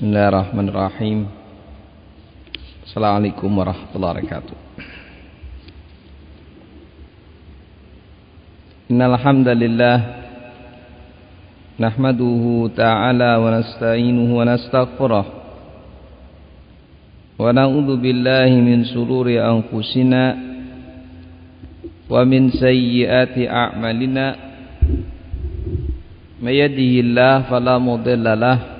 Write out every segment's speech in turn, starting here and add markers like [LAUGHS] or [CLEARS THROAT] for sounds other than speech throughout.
Bismillahirrahmanirrahim. Assalamualaikum warahmatullahi wabarakatuh. Innal hamdalillah nahmaduhu ta'ala wa nasta'inuhu wa nastaghfiruh wa na'udzu billahi min shururi anfusina wa min sayyiati a'malina. May yahdihillahu fala mudilla lahu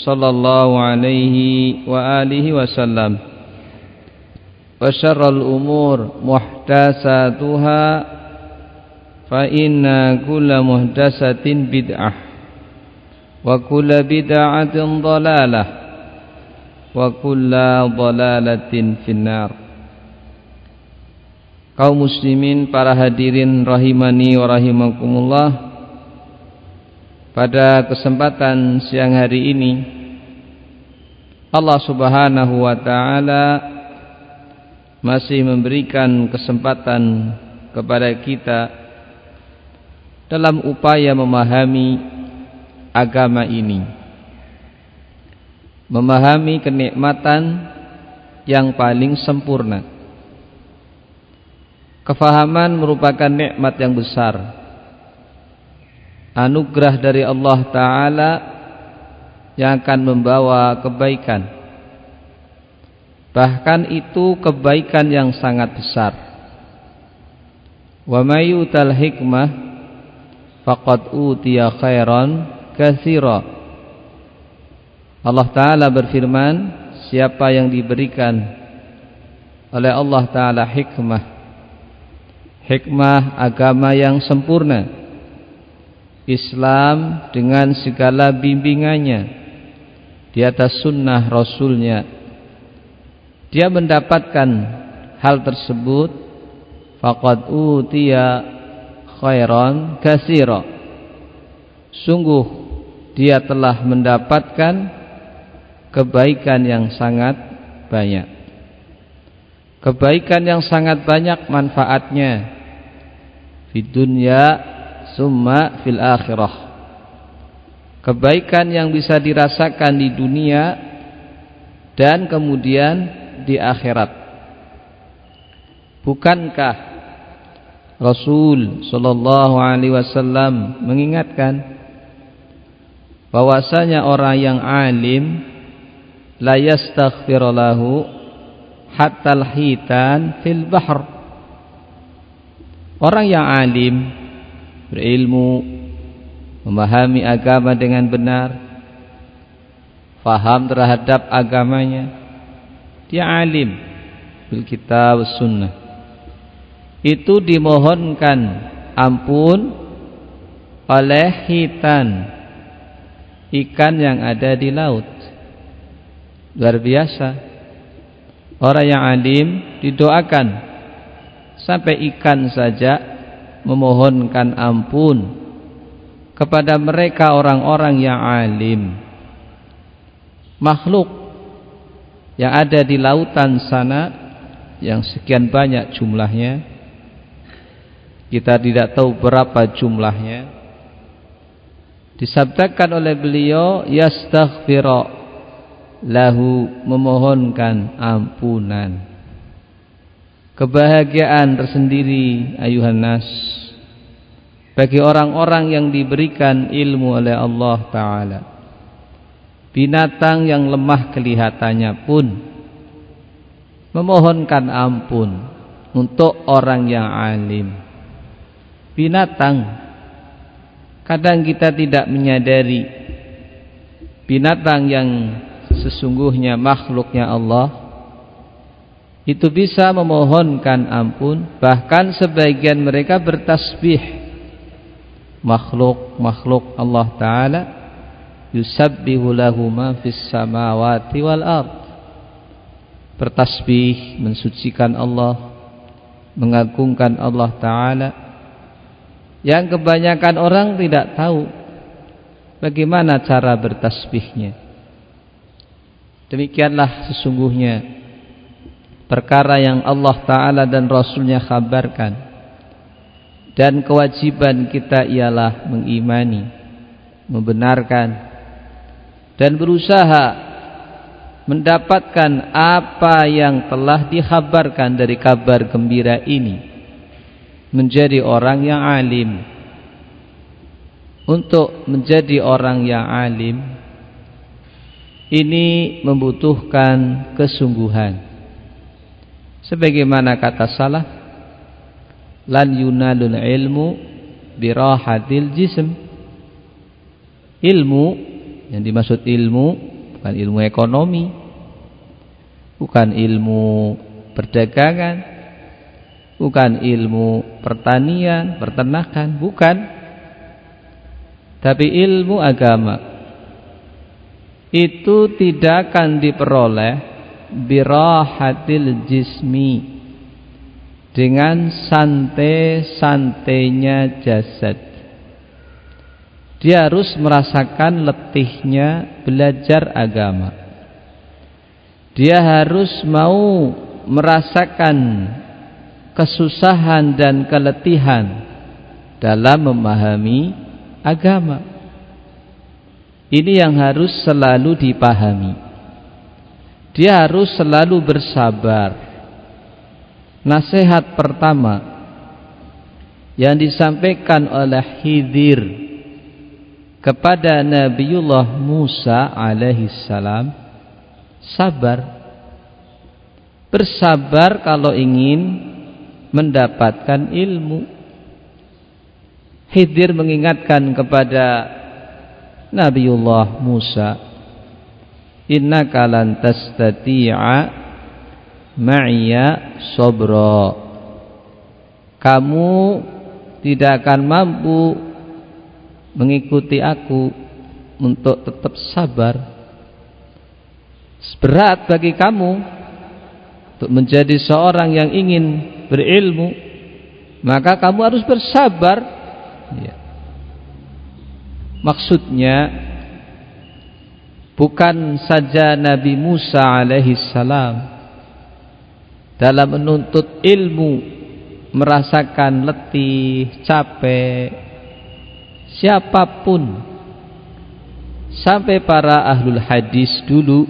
sallallahu alaihi wa alihi wa syarrul umur muhtasatuha fa inna kulla muhtasatin bid'ah wa kulla bid'atin dalalah wa kaum muslimin para hadirin rahimani wa rahimakumullah pada kesempatan siang hari ini Allah Subhanahu wa taala masih memberikan kesempatan kepada kita dalam upaya memahami agama ini. Memahami kenikmatan yang paling sempurna. Kefahaman merupakan nikmat yang besar anugerah dari Allah Ta'ala yang akan membawa kebaikan. Bahkan itu kebaikan yang sangat besar. Wa hikmah faqad utiya khairan Allah Ta'ala berfirman siapa yang diberikan oleh Allah Ta'ala hikmah hikmah agama yang sempurna Islam dengan segala bimbingannya di atas sunnah Rasulnya. Dia mendapatkan hal tersebut faqad utiya khairan kasira sungguh dia telah mendapatkan kebaikan yang sangat banyak. Kebaikan yang sangat banyak manfaatnya. Di dunia summa fil akhirah. Kebaikan yang bisa dirasakan di dunia dan kemudian di akhirat. Bukankah Rasul sallallahu alaihi wasallam mengingatkan bahwasanya orang yang alim la yastaghfiru lahu hatta hitan fil bahr. Orang yang alim berilmu, memahami agama dengan benar, faham terhadap agamanya, dia alim bil kitab sunnah. Itu dimohonkan ampun oleh hitan ikan yang ada di laut. Luar biasa. Orang yang alim didoakan sampai ikan saja memohonkan ampun kepada mereka orang-orang yang alim. Makhluk yang ada di lautan sana yang sekian banyak jumlahnya kita tidak tahu berapa jumlahnya. Disabdakan oleh beliau yastaghfira lahu memohonkan ampunan kebahagiaan tersendiri ayuhan nas. Bagi orang-orang yang diberikan ilmu oleh Allah taala. Binatang yang lemah kelihatannya pun memohonkan ampun untuk orang yang alim. Binatang kadang kita tidak menyadari. Binatang yang sesungguhnya makhluknya Allah itu bisa memohonkan ampun bahkan sebagian mereka bertasbih. Makhluk-makhluk Allah taala yusabbihu lahu ma fis samawati wal ard. Bertasbih mensucikan Allah mengagungkan Allah taala. Yang kebanyakan orang tidak tahu bagaimana cara bertasbihnya. Demikianlah sesungguhnya perkara yang Allah taala dan rasulnya kabarkan. Dan kewajiban kita ialah mengimani membenarkan dan berusaha mendapatkan apa yang telah dikhabarkan dari kabar gembira ini menjadi orang yang alim. Untuk menjadi orang yang alim ini membutuhkan kesungguhan sebagaimana kata salah lan yunalul ilmu birahatil jism ilmu yang dimaksud ilmu bukan ilmu ekonomi, bukan ilmu perdagangan, bukan ilmu pertanian, pertanakan, bukan. Tapi ilmu agama itu tidak akan diperoleh birahatil jismi dengan santai-santainya jasad dia harus merasakan letihnya belajar agama. Dia harus mau merasakan kesusahan dan keletihan dalam memahami agama. Ini yang harus selalu dipahami. Dia harus selalu bersabar. Nasihat pertama yang disampaikan oleh Hidir kepada Nabiullah Musa alaihi salam sabar bersabar kalau ingin mendapatkan ilmu Khidir mengingatkan kepada Nabiullah Musa innaka lan tastati'a ma'iya sabra. Kamu tidak akan mampu mengikuti aku untuk tetap sabar. Berat bagi kamu untuk menjadi seorang yang ingin berilmu maka kamu harus bersabar. Ya. maksudnya bukan saja Nabi Musa alaihi salam. Dalam menuntut ilmu merasakan letih, capek, siapa pun. Sampai para ahlul hadis dulu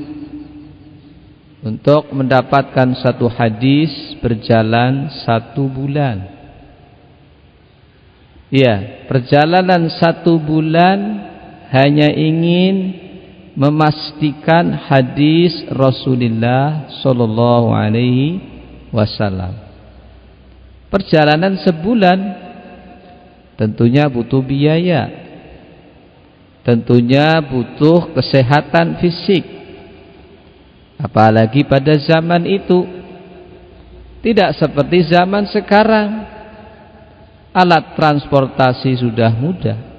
untuk mendapatkan satu hadis berjalan satu bulan. Ya perjalanan satu bulan hanya ingin memastikan hadis Rasulullah Sallallahu Alaihi Wasallam. Perjalanan sebulan tentunya butuh biaya. Tentunya butuh kesehatan fisik. Apalagi pada zaman itu. Tidak seperti zaman sekarang. Alat transportasi sudah mudah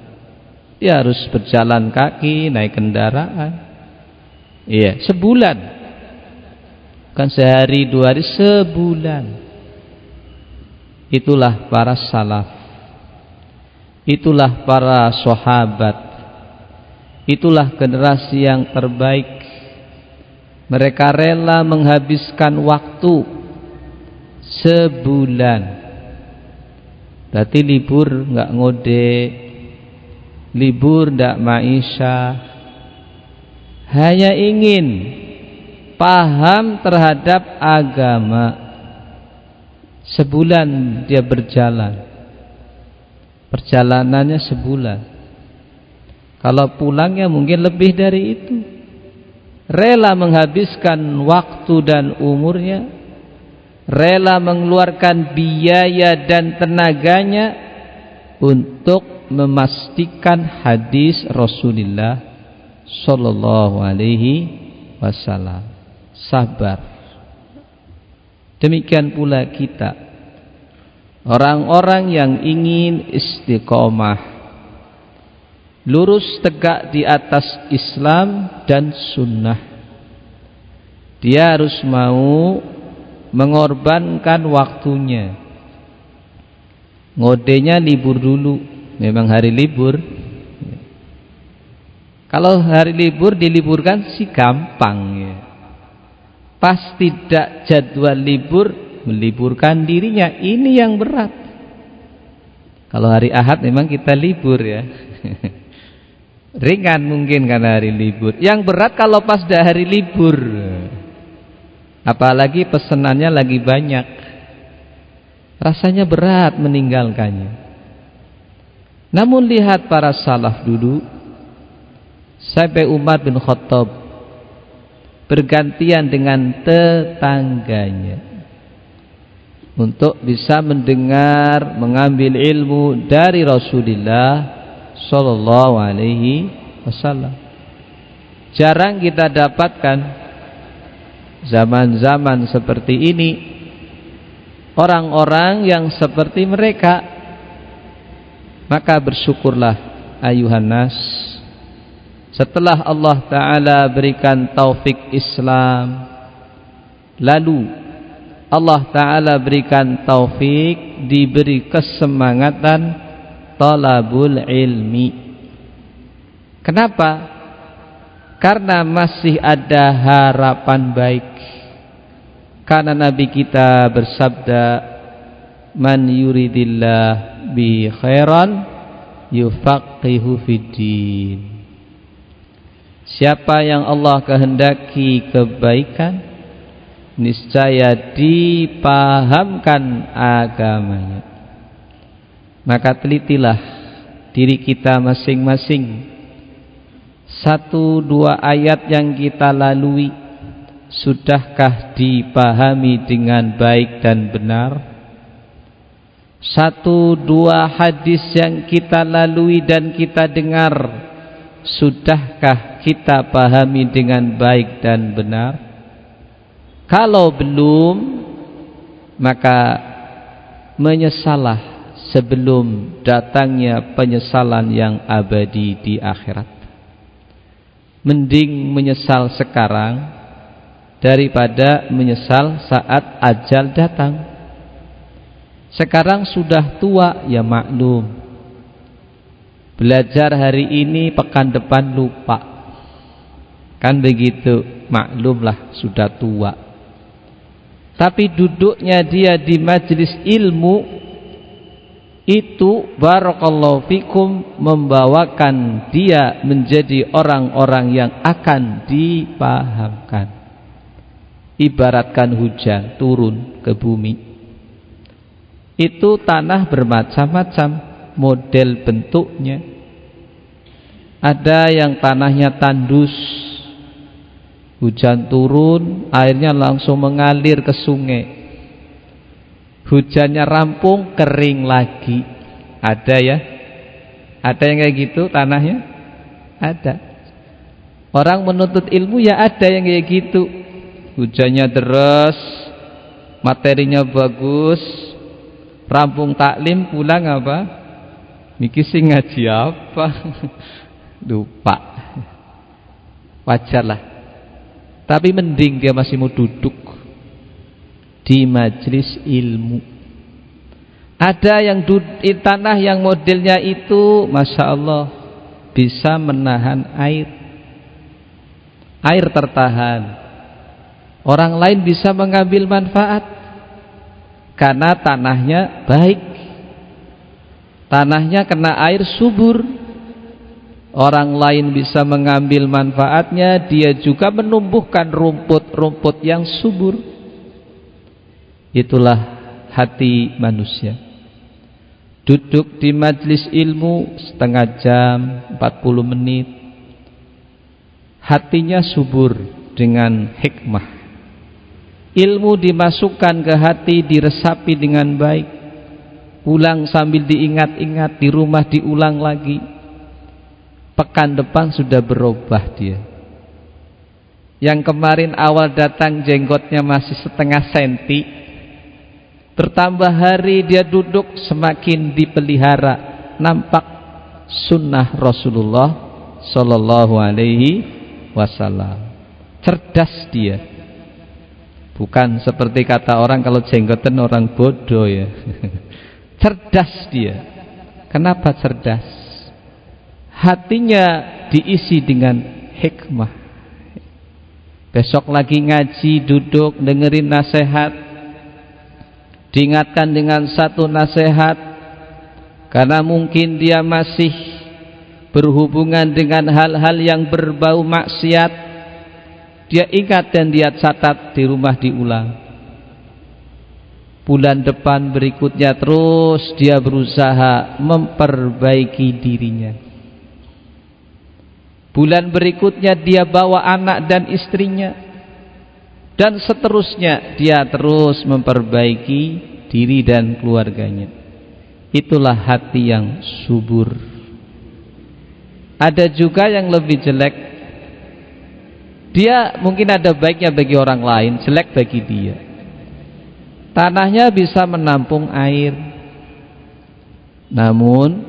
dia harus berjalan kaki naik kendaraan iya sebulan kan sehari dua hari sebulan itulah para salaf Itulah para sahabat. Itulah generasi yang terbaik. Mereka rela menghabiskan waktu sebulan. Berarti libur nggak ngode, libur ndak maisha. Hanya ingin paham terhadap agama. Sebulan dia berjalan. Perjalanannya sebulan. Kalau pulangnya mungkin lebih dari itu rela menghabiskan waktu dan umurnya rela mengeluarkan biaya dan tenaganya untuk memastikan hadis Rasulullah sallallahu alaihi wasallam. Sabar. Demikian pula kita. Orang-orang yang ingin istiqomah lurus tegak di atas Islam dan sunnah. Dia harus mau mengorbankan waktunya. Ngodenya libur dulu memang hari libur kalau hari libur diliburkan sih gampang ya pas tidak jadwal libur meliburkan dirinya ini yang berat kalau hari Ahad memang kita libur ya [LAUGHS] Ringan mungkin karena hari libur. Yang berat kalau pas dah hari libur. Apalagi pesenannya lagi banyak. Rasanya berat meninggalkannya. Namun lihat para salaf dulu. Sampai Umar bin Khattab bergantian dengan tetangganya untuk bisa mendengar, mengambil ilmu dari Rasulullah Sallallahu Alaihi Wasallam. Jarang kita dapatkan zaman-zaman seperti ini orang-orang yang seperti mereka. Maka bersyukurlah ayuhan nas setelah Allah Ta'ala berikan taufik Islam Lalu Allah Ta'ala berikan taufik Diberi kesemangatan talabul ilmi. Kenapa? Karena masih ada harapan baik. Karena Nabi kita bersabda, "Man yuridillah bi khairan yufaqihu fiddin." Siapa yang Allah kehendaki kebaikan, niscaya dipahamkan agamanya. Maka telitilah diri kita masing-masing Satu dua ayat yang kita lalui Sudahkah dipahami dengan baik dan benar Satu dua hadis yang kita lalui dan kita dengar Sudahkah kita pahami dengan baik dan benar Kalau belum Maka menyesalah sebelum datangnya penyesalan yang abadi di akhirat. Mending menyesal sekarang daripada menyesal saat ajal datang. Sekarang sudah tua ya maklum. Belajar hari ini pekan depan lupa. Kan begitu, maklumlah sudah tua. Tapi duduknya dia di majelis ilmu itu barakallahu fikum membawakan dia menjadi orang-orang yang akan dipahamkan ibaratkan hujan turun ke bumi itu tanah bermacam-macam model bentuknya. Ada yang tanahnya tandus hujan turun airnya langsung mengalir ke sungai. Hujannya rampung kering lagi. Ada ya? Ada yang kayak gitu tanahnya? Ada. Orang menuntut ilmu ya ada yang kayak gitu. Hujannya deras materinya bagus rampung taklim pulang apa? Niki sing ngaji apa? [LAUGHS] Lupa. Wajar lah. Tapi mending dia masih mau duduk di majlis ilmu. Ada yang tanah yang modelnya itu Masya Allah bisa menahan air. Air tertahan. Orang lain bisa mengambil manfaat karena tanahnya baik. Tanahnya kena air subur. Orang lain bisa mengambil manfaatnya, dia juga menumbuhkan rumput-rumput yang subur. Itulah hati manusia. Duduk di majlis ilmu setengah jam, 40 menit. Hatinya subur dengan hikmah Ilmu dimasukkan ke hati diresapi dengan baik. Pulang sambil diingat-ingat Di rumah diulang lagi. Pekan depan sudah berubah dia. Yang kemarin awal datang jenggotnya masih setengah senti. Bertambah hari dia duduk semakin dipelihara. Nampak sunnah Rasulullah Sallallahu alaihi wasallam. Cerdas dia Bukan seperti kata orang kalau jenggotan orang bodoh ya. [LAUGHS] cerdas dia. Kenapa cerdas? Hatinya diisi dengan hikmah. Besok lagi ngaji, duduk, dengerin nasihat. Diingatkan dengan satu nasihat. Karena mungkin dia masih berhubungan dengan hal-hal yang berbau maksiat dia ingat dan dia catat di rumah diulang. Bulan depan berikutnya terus dia berusaha memperbaiki dirinya. Bulan berikutnya dia bawa anak dan istrinya. Dan seterusnya dia terus memperbaiki diri dan keluarganya. Itulah hati yang subur. Ada juga yang lebih jelek dia mungkin ada baiknya bagi orang lain, jelek bagi dia. Tanahnya bisa menampung air. Namun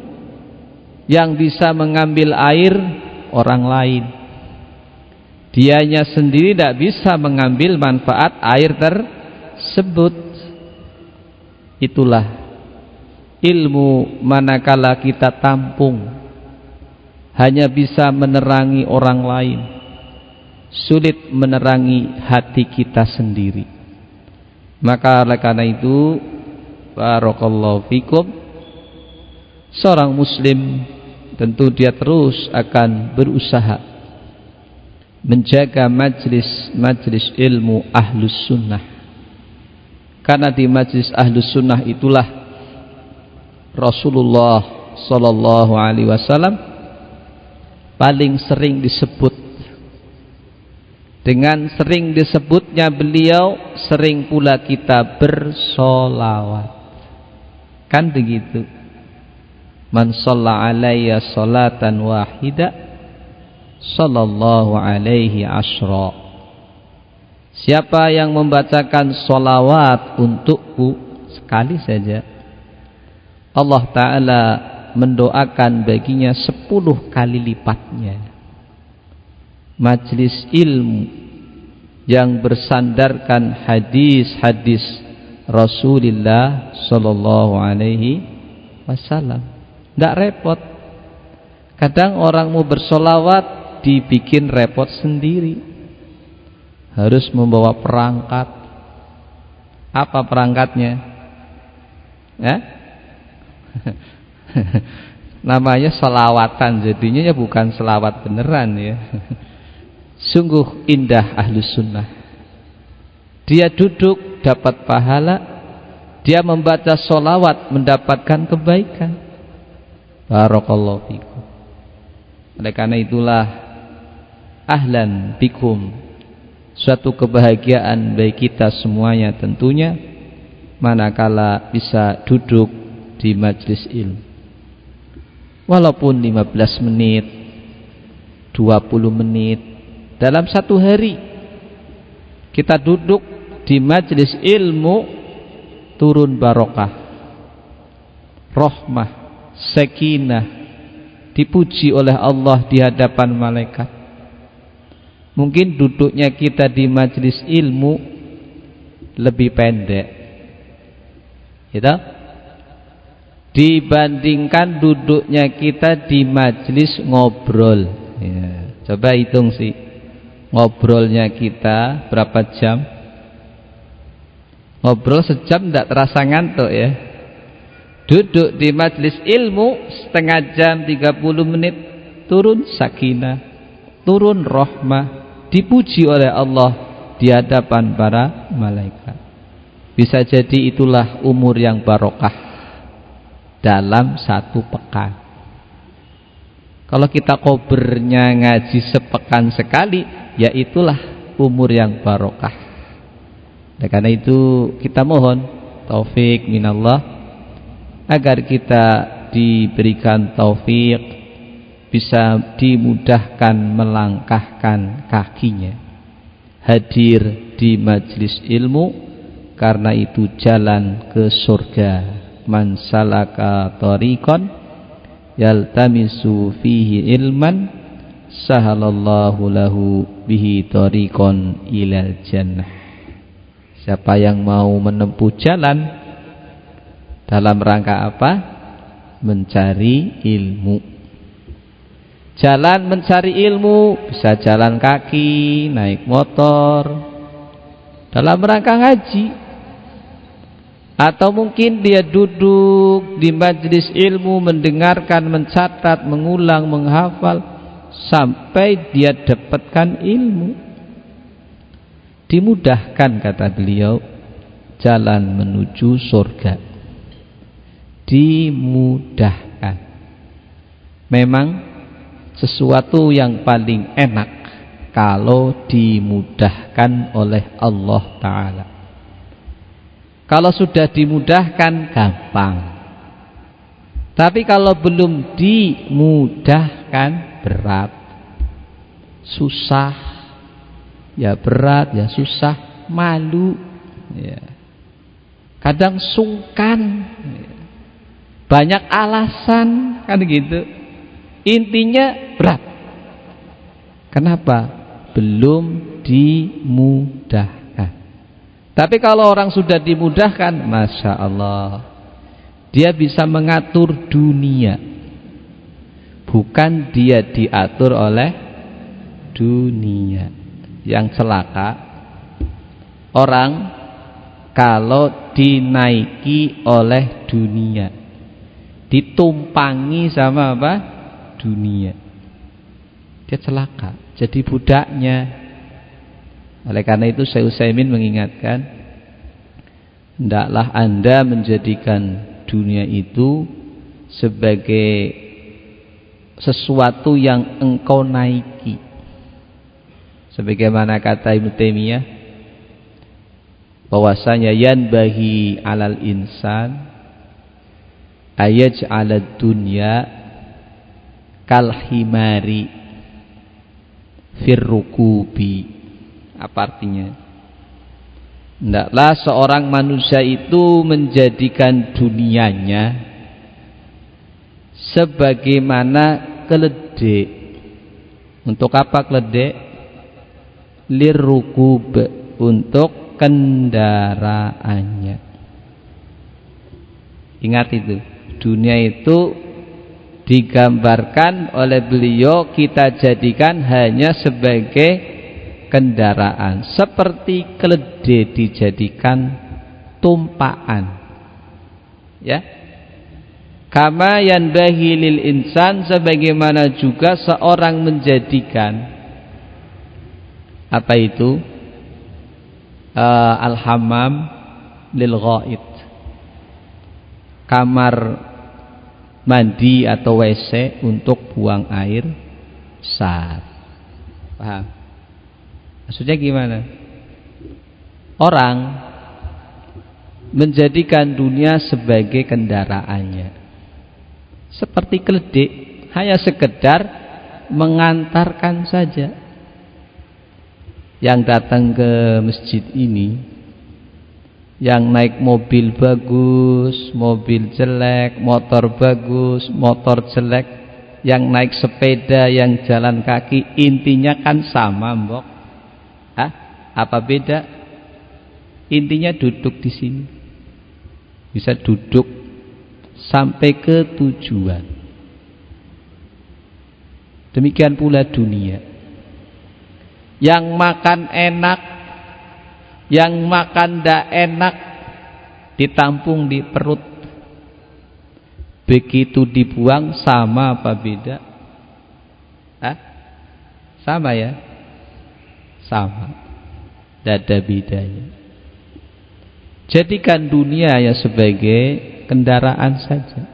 yang bisa mengambil air orang lain. Dianya sendiri tidak bisa mengambil manfaat air tersebut. Itulah ilmu manakala kita tampung hanya bisa menerangi orang lain sulit menerangi hati kita sendiri. Maka oleh karena itu barakallahu fikum seorang muslim tentu dia terus akan berusaha menjaga majlis-majlis ilmu ahlus sunnah. Karena di majlis ahlus sunnah itulah Rasulullah sallallahu alaihi wasallam paling sering disebut dengan sering disebutnya beliau, sering pula kita bersolawat. Kan begitu. Man shalla alayya salatan wahida sallallahu alaihi asra. Siapa yang membacakan solawat untukku sekali saja Allah Ta'ala mendoakan baginya sepuluh kali lipatnya majlis ilmu yang bersandarkan hadis-hadis Rasulullah sallallahu alaihi wasallam. Tidak repot. Kadang orang mau bersolawat dibikin repot sendiri. Harus membawa perangkat. Apa perangkatnya? Ya? [LAUGHS] Namanya selawatan jadinya ya bukan selawat beneran ya. [LAUGHS] Sungguh indah ahlus sunnah. Dia duduk dapat pahala. Dia membaca solawat mendapatkan kebaikan. Barakallahu fikum. Oleh karena itulah ahlan bikum. Suatu kebahagiaan bagi kita semuanya tentunya manakala bisa duduk di majlis ilmu. Walaupun 15 menit, 20 menit, dalam satu hari kita duduk di majelis ilmu turun barokah rahmah sakinah dipuji oleh Allah di hadapan malaikat. Mungkin duduknya kita di majelis ilmu lebih pendek. Gitu dibandingkan duduknya kita di majelis ngobrol. Ya. coba hitung sih ngobrolnya kita berapa jam? Ngobrol sejam tidak terasa ngantuk ya. Duduk di majlis ilmu setengah jam 30 menit turun sakinah turun rahmah dipuji oleh Allah di hadapan para malaikat. Bisa jadi itulah umur yang barokah dalam satu pekan. Kalau kita kobernya ngaji sepekan sekali, ya itulah umur yang barokah. Dan karena itu kita mohon taufik minallah agar kita diberikan taufik bisa dimudahkan melangkahkan kakinya hadir di majlis ilmu karena itu jalan ke surga man salaka tariqan yaltamisu fihi ilman sahalallahu lahu bihi tariqan ilal jannah. Siapa yang mau menempuh jalan dalam rangka apa? Mencari ilmu. Jalan mencari ilmu bisa jalan kaki naik motor dalam rangka ngaji. Atau mungkin dia duduk di majlis ilmu mendengarkan, mencatat, mengulang, menghafal sampai dia dapatkan ilmu. Dimudahkan kata beliau jalan menuju surga. Dimudahkan. Memang sesuatu yang paling enak kalau dimudahkan oleh Allah taala. Kalau sudah dimudahkan gampang. Tapi kalau belum dimudahkan berat. Susah. Ya berat, ya susah, malu. Ya. Kadang sungkan. Ya. Banyak alasan kan gitu. Intinya berat. Kenapa? Belum dimudahkan. Tapi kalau orang sudah dimudahkan, masya Allah, dia bisa mengatur dunia, bukan dia diatur oleh dunia. Yang celaka orang kalau dinaiki oleh dunia, ditumpangi sama apa? Dunia. Dia celaka, jadi budaknya oleh karena itu saya Utsaimin mengingatkan hendaklah Anda menjadikan dunia itu sebagai sesuatu yang engkau naiki. Sebagaimana kata Ibnu Taimiyah bahwasanya yanbahi alal insan ayaj'alad dunya kal himari firrukubi apa artinya? Tidaklah seorang manusia itu menjadikan dunianya sebagaimana keledek. Untuk apa keledek? Lirukub untuk kendaraannya. Ingat itu, dunia itu digambarkan oleh beliau kita jadikan hanya sebagai kendaraan seperti keledai dijadikan tumpaan ya kama yanbahi lil insan sebagaimana juga seorang menjadikan. Apa itu? Uh, al-hammam lil ghaid. Kamar mandi atau WC untuk buang air besar. Paham? Maksudnya gimana? Orang menjadikan dunia sebagai kendaraannya. Seperti keledek, hanya sekedar mengantarkan saja. Yang datang ke masjid ini, yang naik mobil bagus, mobil jelek, motor bagus, motor jelek, yang naik sepeda, yang jalan kaki, intinya kan sama, mbok Hah? Apa beda? Intinya duduk di sini. Bisa duduk sampai ke tujuan. Demikian pula dunia. Yang makan enak, yang makan tidak enak ditampung di perut. Begitu dibuang sama apa beda? Hah? Sama ya? Sama. Tidak ada bedanya. Jadikan dunia ya sebagai kendaraan saja.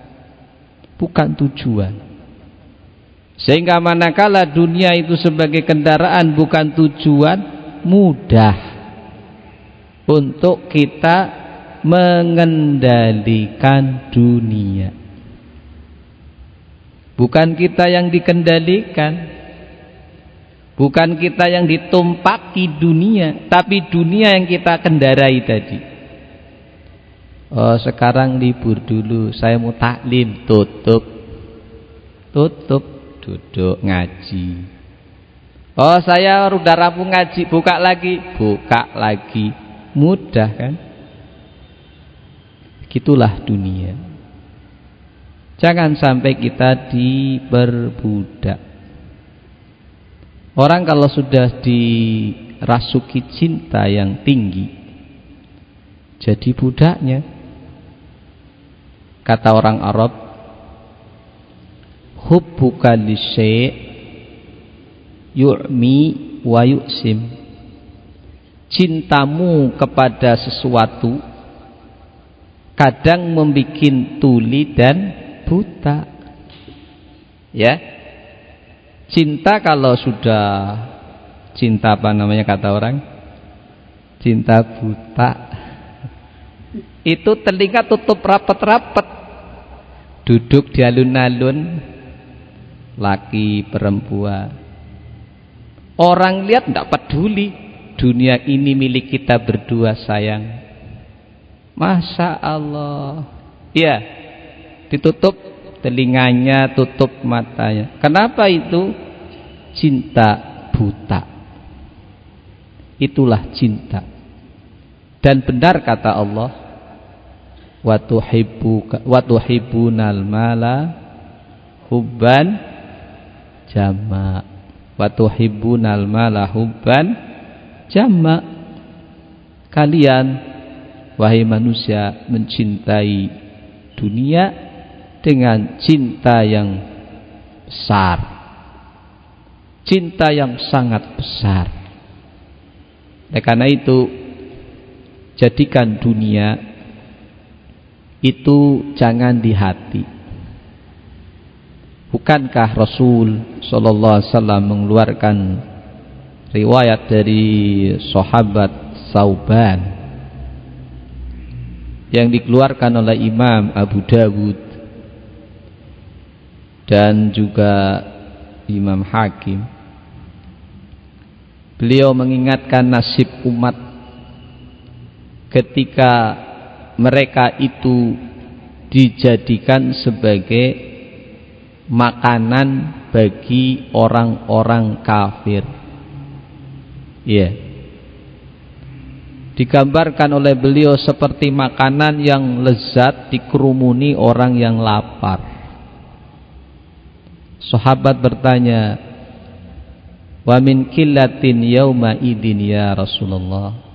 Bukan tujuan. Sehingga manakala dunia itu sebagai kendaraan bukan tujuan, mudah untuk kita mengendalikan dunia. Bukan kita yang dikendalikan. Bukan kita yang ditumpaki dunia, tapi dunia yang kita kendarai tadi. Oh, sekarang libur dulu, saya mau taklim, tutup. Tutup, duduk ngaji. Oh, saya udah rampung ngaji, buka lagi, buka lagi. Mudah kan? Gitulah dunia. Jangan sampai kita diperbudak. Orang kalau sudah dirasuki cinta yang tinggi jadi budaknya. Kata orang Arab, hubbuka lisyai' yu'mi wa yu'sim. Cintamu kepada sesuatu kadang membuat tuli dan buta. Ya, Cinta kalau sudah cinta apa namanya kata orang? Cinta buta. Itu telinga tutup rapat-rapat. Duduk di alun-alun laki perempuan. Orang lihat tidak peduli. Dunia ini milik kita berdua sayang. Masya Allah. Iya, ditutup telinganya, tutup matanya. Kenapa itu? Cinta buta. Itulah cinta. Dan benar kata Allah, wa tuhibbu wa tuhibbunal mala hubban jama. Wa tuhibbunal mala hubban jama. Kalian wahai manusia mencintai dunia dengan cinta yang besar cinta yang sangat besar oleh karena itu jadikan dunia itu jangan di hati. Bukankah Rasul Sallallahu Alaihi Wasallam mengeluarkan riwayat dari sahabat Sauban yang dikeluarkan oleh Imam Abu Dawud dan juga Imam Hakim? Beliau mengingatkan nasib umat ketika mereka itu dijadikan sebagai makanan bagi orang-orang kafir iya yeah. digambarkan oleh beliau seperti makanan yang lezat dikerumuni orang yang lapar Sahabat bertanya, "Wa min killatin yauma idin ya Rasulullah?"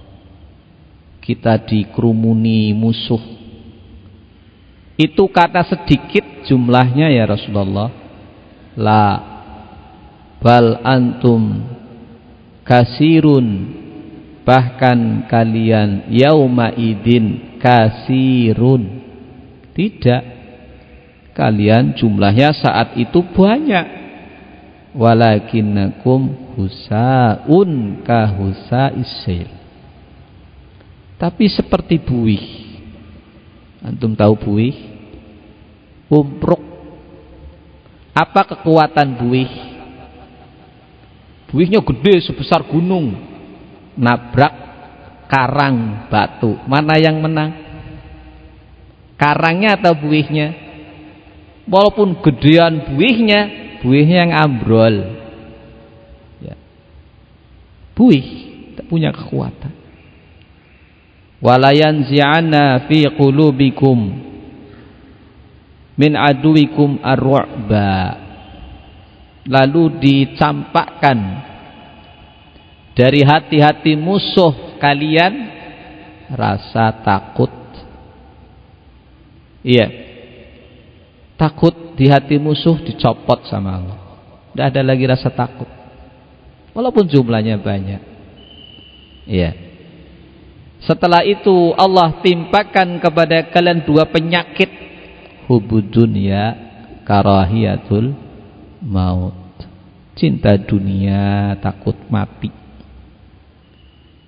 Kita dikerumuni musuh. Itu kata sedikit jumlahnya ya Rasulullah. La bal antum kasirun bahkan kalian yauma idin kasirun. Tidak kalian jumlahnya saat itu banyak walakinnakum husaun kahusa isil tapi seperti buih. Antum tahu buih? Umpruk. Apa kekuatan buih? Buihnya gede sebesar gunung. Nabrak karang batu. Mana yang menang? Karangnya atau buihnya? Walaupun gedean buihnya buihnya yang ambrol. Ya. buih tak punya kekuatan walayan zi'ana fi qulubikum min aduikum arwa'ba lalu dicampakkan dari hati-hati musuh kalian rasa takut. Iya. Takut di hati musuh dicopot sama Allah. Tidak ada lagi rasa takut. Walaupun jumlahnya banyak. Iya setelah itu Allah timpakan kepada kalian dua penyakit. Hubud dunia karahiyatul maut. Cinta dunia takut mati.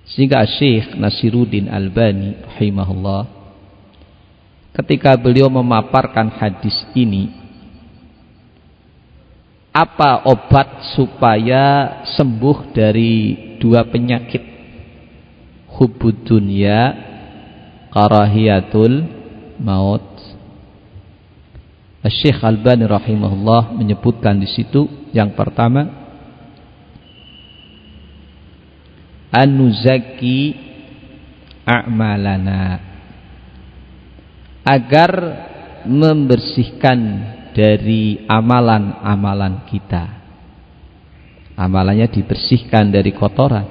Sehingga Syekh Nasiruddin Albani rahimahullah ketika beliau memaparkan hadis ini apa obat supaya sembuh dari dua penyakit hubud dunia karahiyatul maut. Syekh Albani rahimahullah menyebutkan di situ yang pertama anuzaki a'malana agar membersihkan dari amalan-amalan kita. Amalannya dibersihkan dari kotoran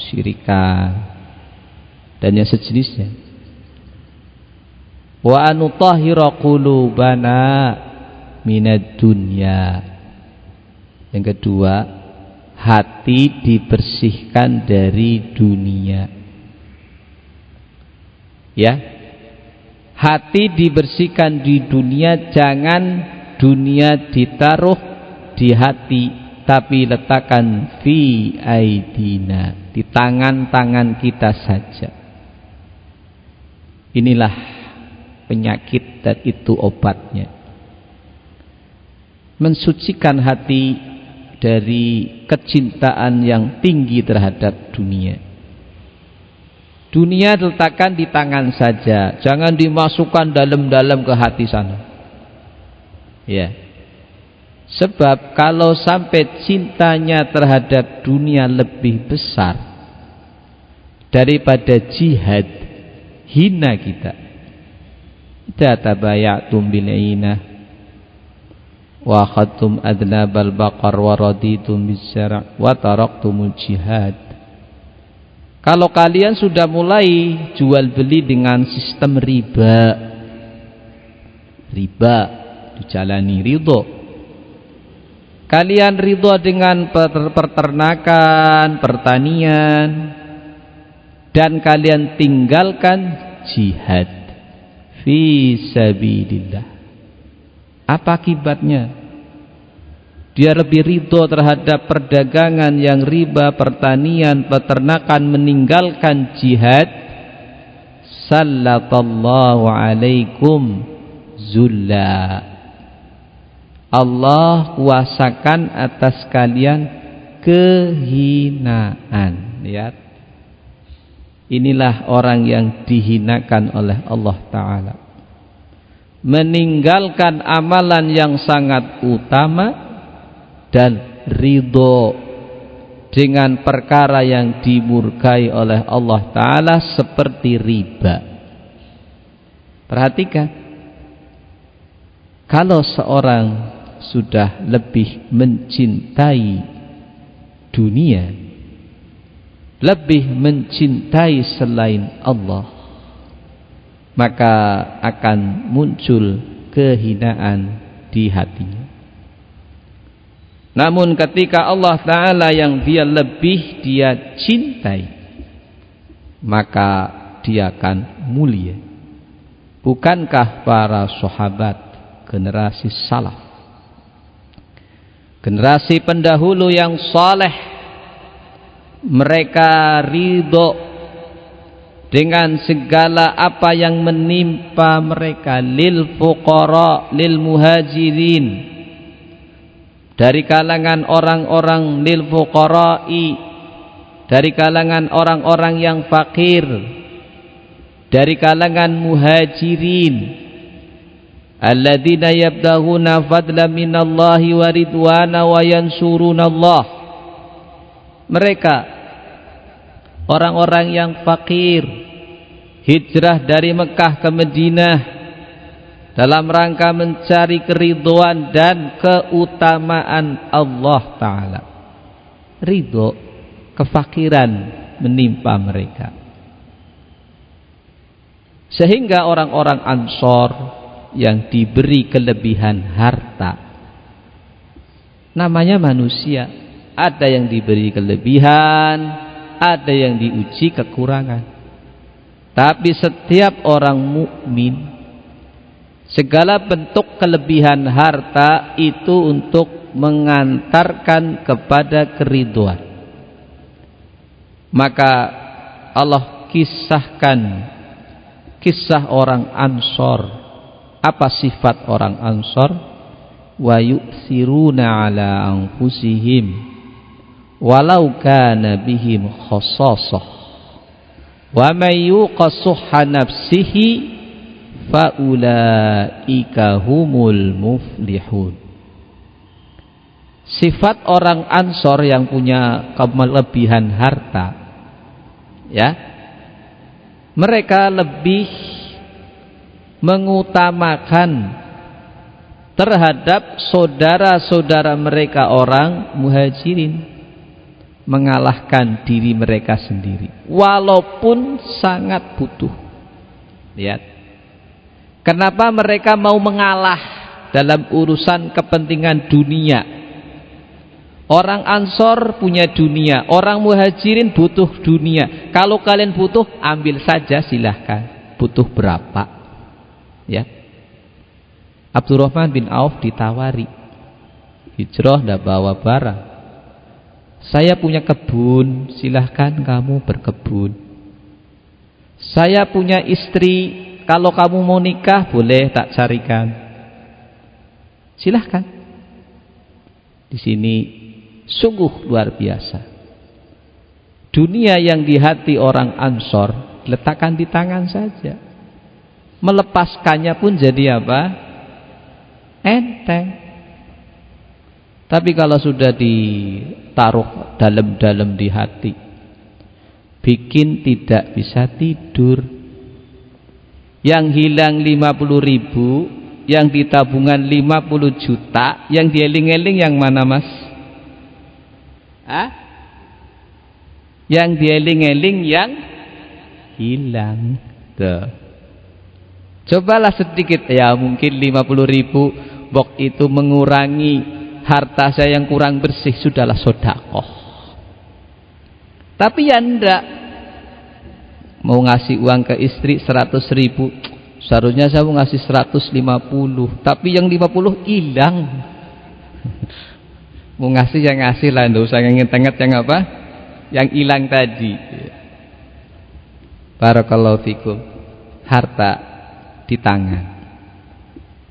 syirikan dan yang sejenisnya wa anutahhira qulubana minad dunya yang kedua hati dibersihkan dari dunia. Ya. Hati dibersihkan di dunia, jangan dunia ditaruh di hati, tapi letakkan fi aidina, di tangan-tangan kita saja. Inilah penyakit dan itu obatnya. Mensucikan hati dari kecintaan yang tinggi terhadap dunia. Dunia diletakkan di tangan saja, jangan dimasukkan dalam-dalam ke hati sana. Ya. Sebab kalau sampai cintanya terhadap dunia lebih besar daripada jihad, hina kita. Kita tabayatum bil'inah wa akhadtum adnabal baqar wa raditum bisyara' wa taraktumul jihad. Kalau kalian sudah mulai jual beli dengan sistem riba riba dijalani ridho. Kalian ridho dengan peternakan pertanian dan kalian tinggalkan jihad fi sabilillah apa akibatnya? Dia lebih ridho terhadap perdagangan yang riba, pertanian, peternakan, meninggalkan jihad. Sallatallahu alaikum zulla. Allah kuasakan atas kalian kehinaan. Lihat. Inilah orang yang dihinakan oleh Allah Ta'ala. Meninggalkan amalan yang sangat utama dan ridho dengan perkara yang dimurkai oleh Allah Ta'ala seperti riba. Perhatikan kalau seorang sudah lebih mencintai dunia lebih mencintai selain Allah maka akan muncul kehinaan di hatinya. Namun ketika Allah Ta'ala yang dia lebih dia cintai, maka dia akan mulia. Bukankah para sahabat generasi salaf, generasi pendahulu yang saleh, mereka ridho dengan segala apa yang menimpa mereka. Lil fuqara lil muhajirin. Dari kalangan orang-orang lil fuqara'i dari kalangan orang-orang yang fakir dari kalangan muhajirin. Alladzina yabdaghuna fadla minallahi wa ridwana wa yansurunallah. Mereka orang-orang yang fakir hijrah dari Mekah ke Madinah dalam rangka mencari keriduan dan keutamaan Allah Ta'ala ridho kefakiran menimpa mereka. Sehingga orang-orang Ansor yang diberi kelebihan harta namanya manusia, ada yang diberi kelebihan, ada yang diuji kekurangan. Tapi setiap orang mukmin segala bentuk kelebihan harta itu untuk mengantarkan kepada keriduan. Maka Allah kisahkan kisah orang Ansor. Apa sifat orang Ansor? Wa yu'thiruna ala anfusihim walau kana bihim khassasah. Wa may yuqa nafsihi faulaika humul muflihun. Sifat orang Ansor yang punya kelebihan harta ya. Mereka lebih mengutamakan terhadap saudara-saudara mereka orang muhajirin mengalahkan diri mereka sendiri walaupun sangat butuh lihat Kenapa mereka mau mengalah dalam urusan kepentingan dunia? Orang Ansor punya dunia, orang Muhajirin butuh dunia. Kalau kalian butuh, ambil saja silahkan. Butuh berapa? Ya. Abdurrahman bin Auf ditawari. Hijrah tidak bawa barang. Saya punya kebun, silahkan kamu berkebun. Saya punya istri, kalau kamu mau nikah boleh tak carikan. Silahkan. Di sini sungguh luar biasa. Dunia yang di hati orang Ansor letakkan di tangan saja. Melepaskannya pun jadi apa? Enteng. Tapi kalau sudah ditaruh dalam-dalam di hati, bikin tidak bisa tidur, yang hilang 50 ribu yang di tabungan 50 juta yang dieling-eling yang mana mas? Hah? yang dieling-eling yang hilang. Tuh. cobalah sedikit. Ya mungkin 50 ribu bok itu mengurangi harta saya yang kurang bersih sudahlah sodakoh. Tapi ya ndak. Mau ngasih uang ke istri 100 ribu seharusnya saya mau ngasih 150 tapi yang 50 hilang. [LAUGHS] Mau ngasih yang ngasih lah enggak usah yang tenget yang apa? Yang hilang tadi. Barakallahu fikum. Harta di tangan.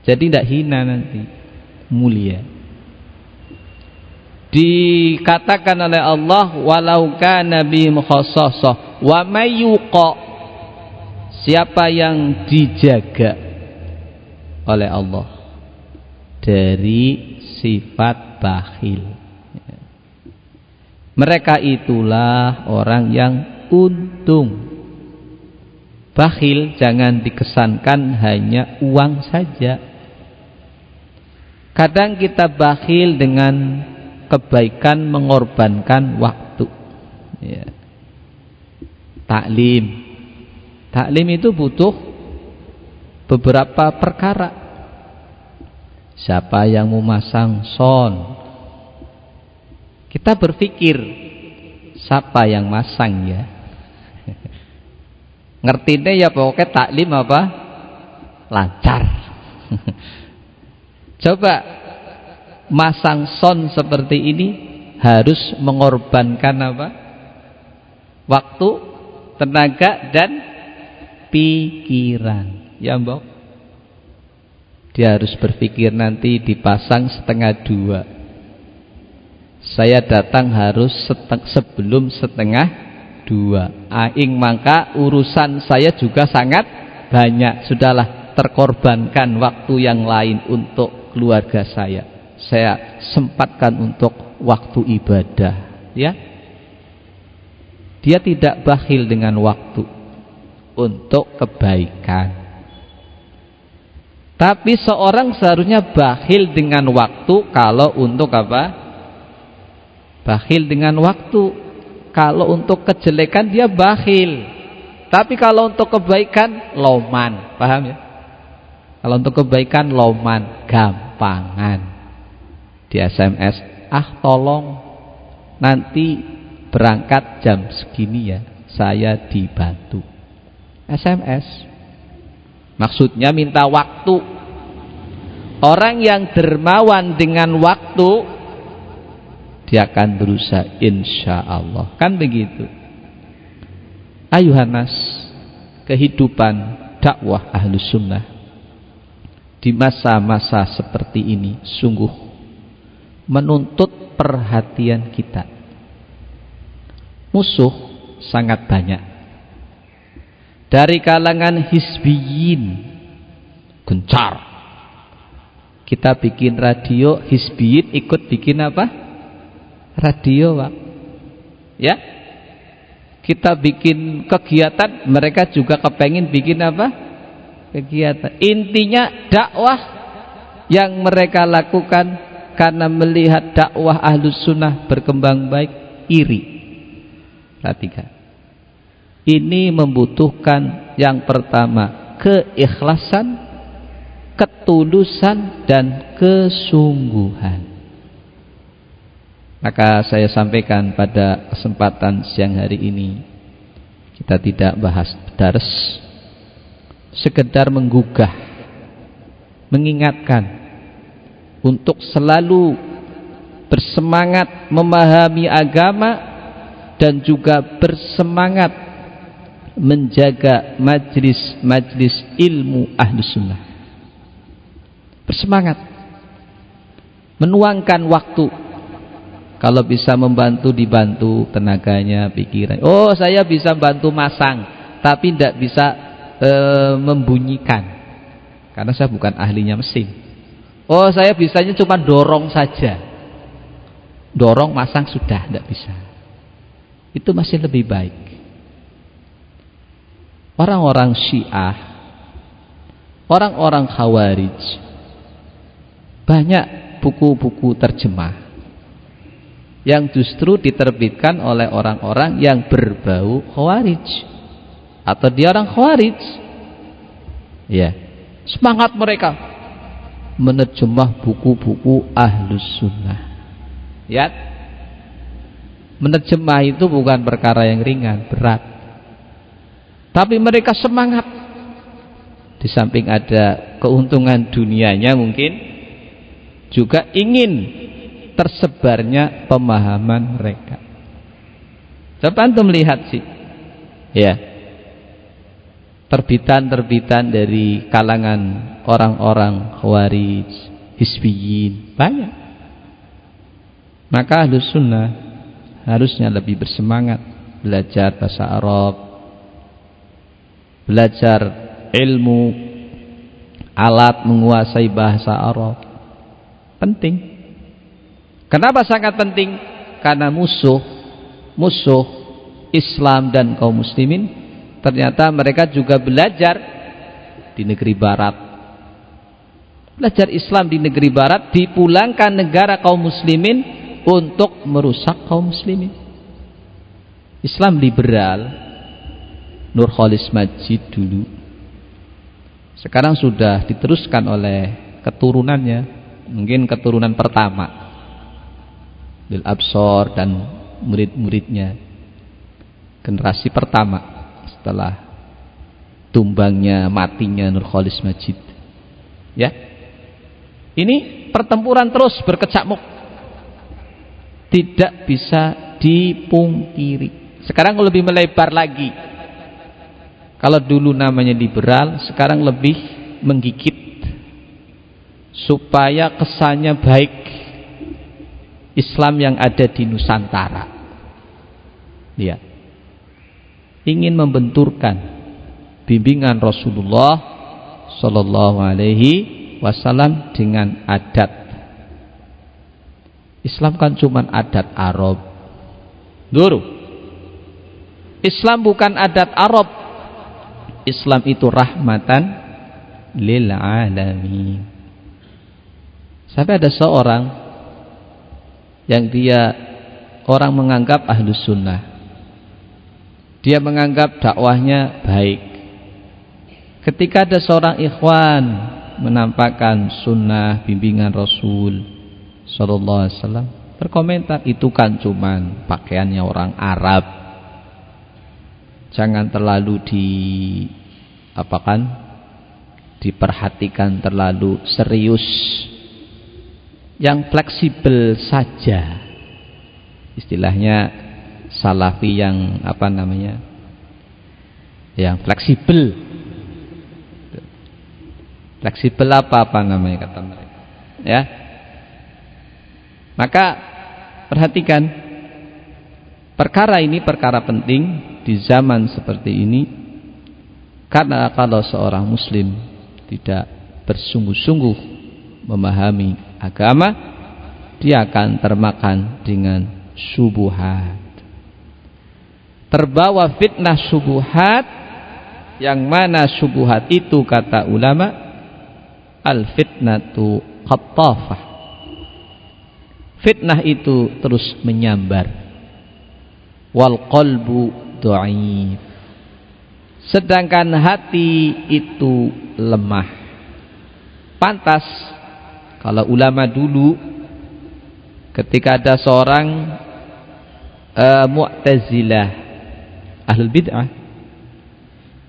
Jadi tidak hina nanti. Mulia dikatakan oleh Allah walau kana bi mukhassasah wa mayyuqa siapa yang dijaga oleh Allah dari sifat bakhil. Mereka itulah orang yang untung. Bakhil jangan dikesankan hanya uang saja. Kadang kita bakhil dengan kebaikan mengorbankan waktu ya taklim. Taklim itu butuh beberapa perkara. Siapa yang memasang son? Kita berpikir siapa yang masang ya? [LAUGHS] Ngertine ya pokoknya taklim apa? Lancar. [LAUGHS] Coba masang son seperti ini harus mengorbankan apa? Waktu tenaga dan pikiran. Ya mbok. Dia harus berpikir nanti dipasang setengah dua. Saya datang harus seteng sebelum setengah dua. Aing maka urusan saya juga sangat banyak. Sudahlah terkorbankan waktu yang lain untuk keluarga saya. Saya sempatkan untuk waktu ibadah. Ya, dia tidak bakhil dengan waktu untuk kebaikan. Tapi seorang seharusnya bakhil dengan waktu kalau untuk apa? Bakhil dengan waktu kalau untuk kejelekan dia bakhil. Tapi kalau untuk kebaikan loman, paham ya? Kalau untuk kebaikan loman, gampangan. Di SMS, ah tolong nanti berangkat jam segini ya, saya dibantu. SMS. Maksudnya minta waktu. Orang yang dermawan dengan waktu dia akan berusaha insya Allah. Kan begitu. Ayuhanas, kehidupan dakwah ahlus sunnah di masa-masa seperti ini sungguh menuntut perhatian kita. Musuh sangat banyak. Dari kalangan hisbiyin gencar. Kita bikin radio, hisbiyin ikut bikin apa? radio Pak ya kita bikin kegiatan mereka juga kepengen bikin apa kegiatan intinya dakwah yang mereka lakukan karena melihat dakwah ahlus sunnah berkembang baik iri. Perhatikan. Ini membutuhkan yang pertama keikhlasan ketulusan dan kesungguhan. Maka saya sampaikan pada kesempatan siang hari ini kita tidak bahas dars sekedar menggugah mengingatkan untuk selalu bersemangat memahami agama dan juga bersemangat menjaga majlis-majlis ilmu ahli sunnah bersemangat menuangkan waktu kalau bisa membantu dibantu tenaganya, pikiran. Oh, saya bisa bantu masang, tapi tidak bisa e, membunyikan. Karena saya bukan ahlinya mesin. Oh, saya bisanya cuma dorong saja. Dorong, masang sudah, tidak bisa. Itu masih lebih baik. Orang-orang Syiah, orang-orang Khawarij, banyak buku-buku terjemah yang justru diterbitkan oleh orang-orang yang berbau khawarij atau dia orang khawarij ya semangat mereka menerjemah buku-buku ahlus sunnah ya menerjemah itu bukan perkara yang ringan berat tapi mereka semangat di samping ada keuntungan dunianya mungkin juga ingin tersebarnya pemahaman mereka. Coba antum lihat sih. Ya. Terbitan-terbitan dari kalangan orang-orang Khawarij, Hizbiyin, banyak. Maka Ahlus Sunnah harusnya lebih bersemangat belajar bahasa Arab, belajar ilmu alat menguasai bahasa Arab. Penting. Kenapa sangat penting? Karena musuh musuh Islam dan kaum muslimin ternyata mereka juga belajar di negeri barat. Belajar Islam di negeri barat dipulangkan negara kaum muslimin untuk merusak kaum muslimin. Islam liberal Nur Majid dulu sekarang sudah diteruskan oleh keturunannya mungkin keturunan pertama Lil Absor dan murid-muridnya generasi pertama setelah tumbangnya matinya Nur Khalis Majid. Ya. Ini pertempuran terus berkecamuk. Tidak bisa dipungkiri. Sekarang lebih melebar lagi. Kalau dulu namanya liberal sekarang lebih menggigit. Supaya kesannya baik Islam yang ada di Nusantara. Ya. Ingin membenturkan bimbingan Rasulullah sallallahu alaihi wasallam dengan adat. Islam kan cuma adat Arab. Dulu. Islam bukan adat Arab. Islam itu rahmatan lil alamin. Sampai ada seorang yang dia orang menganggap ahlus sunnah dia menganggap dakwahnya baik. Ketika ada seorang ikhwan menampakkan sunnah bimbingan Rasul sallallahu alaihi wasallam berkomentar itu kan cuman pakaiannya orang Arab. Jangan terlalu di apakan diperhatikan terlalu serius. Yang fleksibel saja. Istilahnya salafi yang apa namanya yang fleksibel. Fleksibel apa apa namanya kata mereka. Ya. Maka perhatikan perkara ini perkara penting di zaman seperti ini karena kalau seorang muslim tidak bersungguh-sungguh memahami agama dia akan termakan dengan subuhat terbawa fitnah subuhat yang mana subuhat itu kata ulama al fitnatu qattafah fitnah itu terus menyambar. Wal qalbu dhaif sedangkan hati itu lemah. Pantas kalau ulama dulu ketika ada seorang uh, mu'tazilah ahlul bid'ah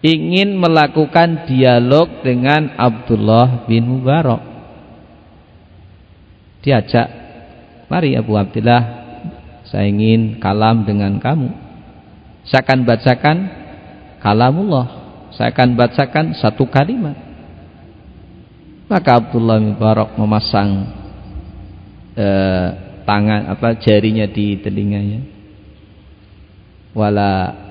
ingin melakukan dialog dengan Abdullah bin Mubarak. Diajak mari Abu Abdullah saya ingin kalam dengan kamu. Saya akan bacakan kalamullah saya akan bacakan satu kalimat. Maka Abdullah bin Barak memasang eh, tangan apa jarinya di telinganya. Wala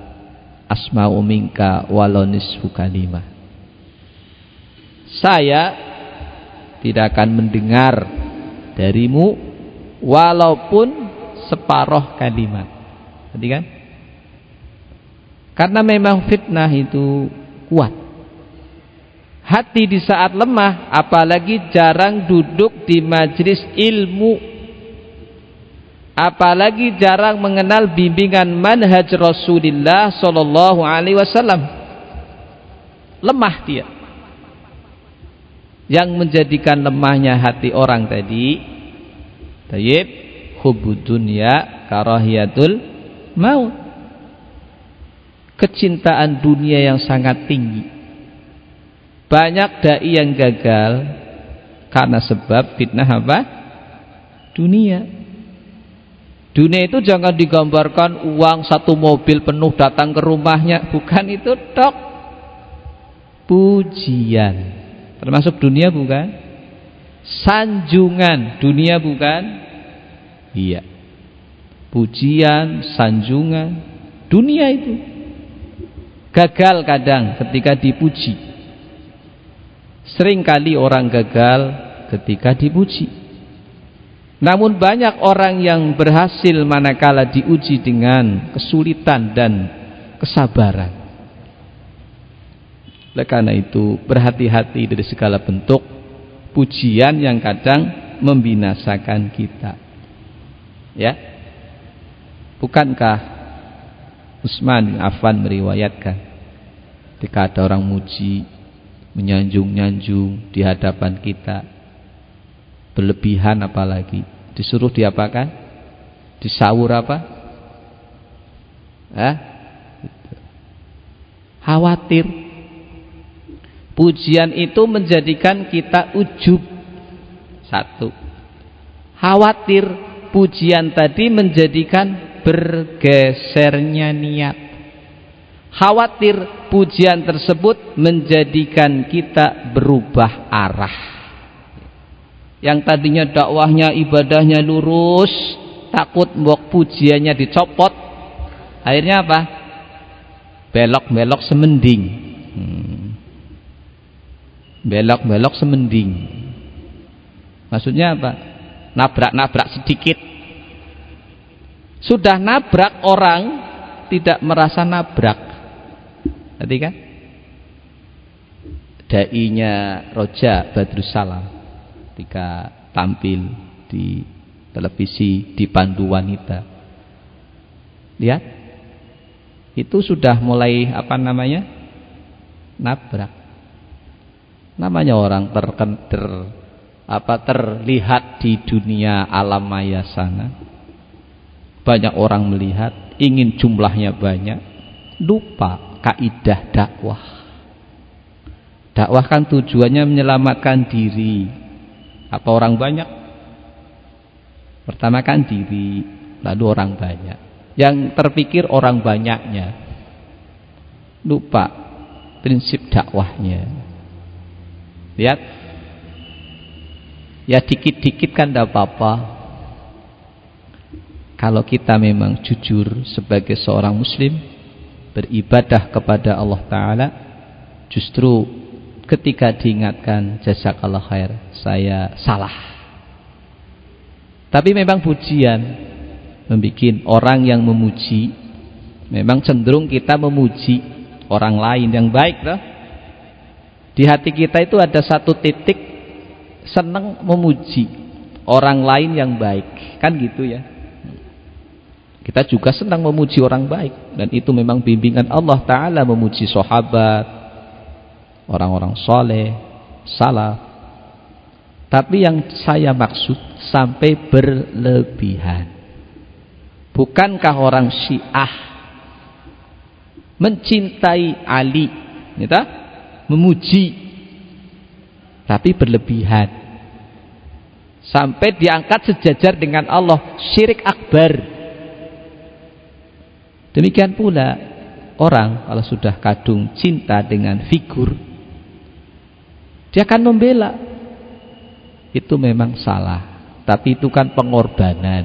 asma'u minka walau nisfu kalimah saya tidak akan mendengar darimu walaupun separoh kalimat. Tadi kan? Karena memang fitnah itu kuat. Hati di saat lemah, apalagi jarang duduk di majlis ilmu. Apalagi jarang mengenal bimbingan manhaj Rasulullah sallallahu alaihi wasallam. Lemah dia. Yang menjadikan lemahnya hati orang tadi, tayyib hubud dunya karahiyatul maut kecintaan dunia yang sangat tinggi. Banyak dai yang gagal karena sebab fitnah apa? Dunia. Dunia itu jangan digambarkan uang satu mobil penuh datang ke rumahnya, bukan itu tok. Pujian. Termasuk dunia bukan? Sanjungan, dunia bukan? Iya. Pujian, sanjungan, dunia itu gagal kadang ketika dipuji sering kali orang gagal ketika dipuji namun banyak orang yang berhasil manakala diuji dengan kesulitan dan kesabaran. Oleh karena itu berhati-hati dari segala bentuk pujian yang kadang membinasakan kita. Ya. Bukankah Utsman bin Affan meriwayatkan ketika ada orang muji menyanjung-nyanjung di hadapan kita berlebihan apalagi. Disuruh diapakan? Disawur apa? Eh? khawatir. Pujian itu menjadikan kita ujub. Satu. Khawatir pujian tadi menjadikan bergesernya niat. Khawatir pujian tersebut menjadikan kita berubah arah yang tadinya dakwahnya ibadahnya lurus takut mbok pujiannya dicopot. Akhirnya apa? Belok-belok semending. Hmm. belok-belok semending. Maksudnya apa? Nabrak-nabrak sedikit. Sudah nabrak orang tidak merasa nabrak. Tadi kan? Dainya Roja Badrussalam ketika tampil di televisi dipandu wanita. Lihat. itu sudah mulai apa namanya nabrak namanya orang terken, ter, apa terlihat di dunia alam maya sana banyak orang melihat ingin jumlahnya banyak lupa kaidah dakwah dakwah kan tujuannya menyelamatkan diri apa orang banyak? Pertama kan diri lalu orang banyak. Yang terpikir orang banyaknya lupa prinsip dakwahnya. Lihat? Ya dikit-dikit kan tidak apa-apa. Kalau kita memang jujur sebagai seorang muslim beribadah kepada Allah Ta'ala justru ketika diingatkan jazakallah khair saya salah. Tapi memang pujian membuat orang yang memuji memang cenderung kita memuji orang lain yang baik loh. di hati kita itu ada satu titik senang memuji orang lain yang baik. Kan gitu ya? Kita juga senang memuji orang baik dan itu memang bimbingan Allah Ta'ala memuji sahabat orang-orang soleh salah tapi yang saya maksud sampai berlebihan. Bukankah orang syiah mencintai Ali gitu? memuji tapi berlebihan. Sampai diangkat sejajar dengan Allah syirik akbar. Demikian pula orang kalau sudah kadung cinta dengan figur dia akan membela. Itu memang salah, tapi itu kan pengorbanan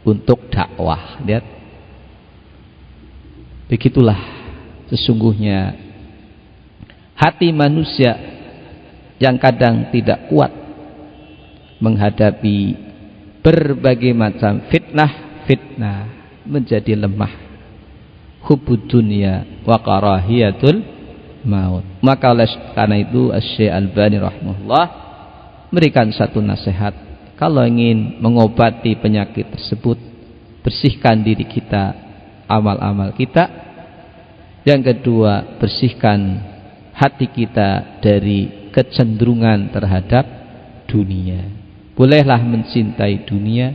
untuk dakwah. Lihat. Begitulah sesungguhnya hati manusia yang kadang tidak kuat menghadapi berbagai macam fitnah-fitnah menjadi lemah hubbud dunya wa karahiyatul maut. Maka oleh karena itu Syekh Albani rahimahullah memberikan satu nasihat kalau ingin mengobati penyakit tersebut bersihkan diri kita amal-amal kita yang kedua bersihkan hati kita dari kecenderungan terhadap dunia bolehlah mencintai dunia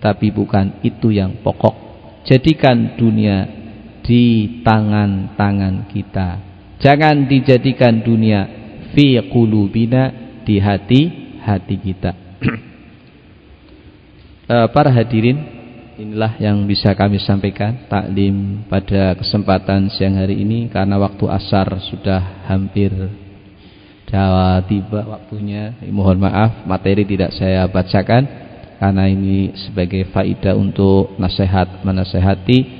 tapi bukan itu yang pokok jadikan dunia di tangan-tangan kita. Jangan dijadikan dunia fi qulubina di hati-hati kita. uh, [CLEARS THROAT] para hadirin, inilah yang bisa kami sampaikan taklim pada kesempatan siang hari ini karena waktu asar sudah hampir tiba waktunya. Mohon maaf materi tidak saya bacakan karena ini sebagai faidah untuk nasihat menasehati